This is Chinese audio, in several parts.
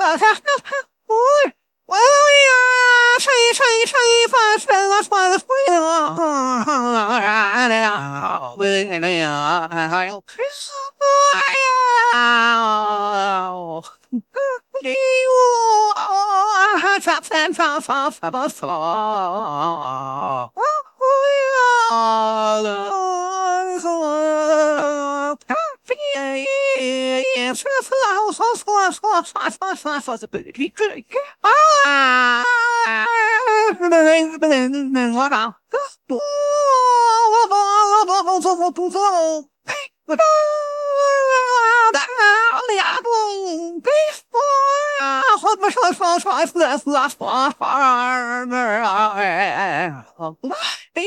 把它我我呀，吹吹吹，把什么什么吹了，啊了，为了呀，哎呦，哎呀，你我咋咋咋咋咋咋咋，我呀，Be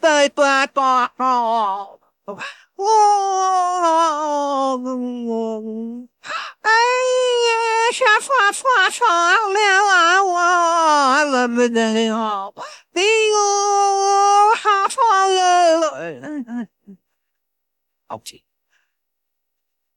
那一个拜拜拜，哦，我。哎呀，想刷刷刷了我怎么的哟？你我好刷了，好听。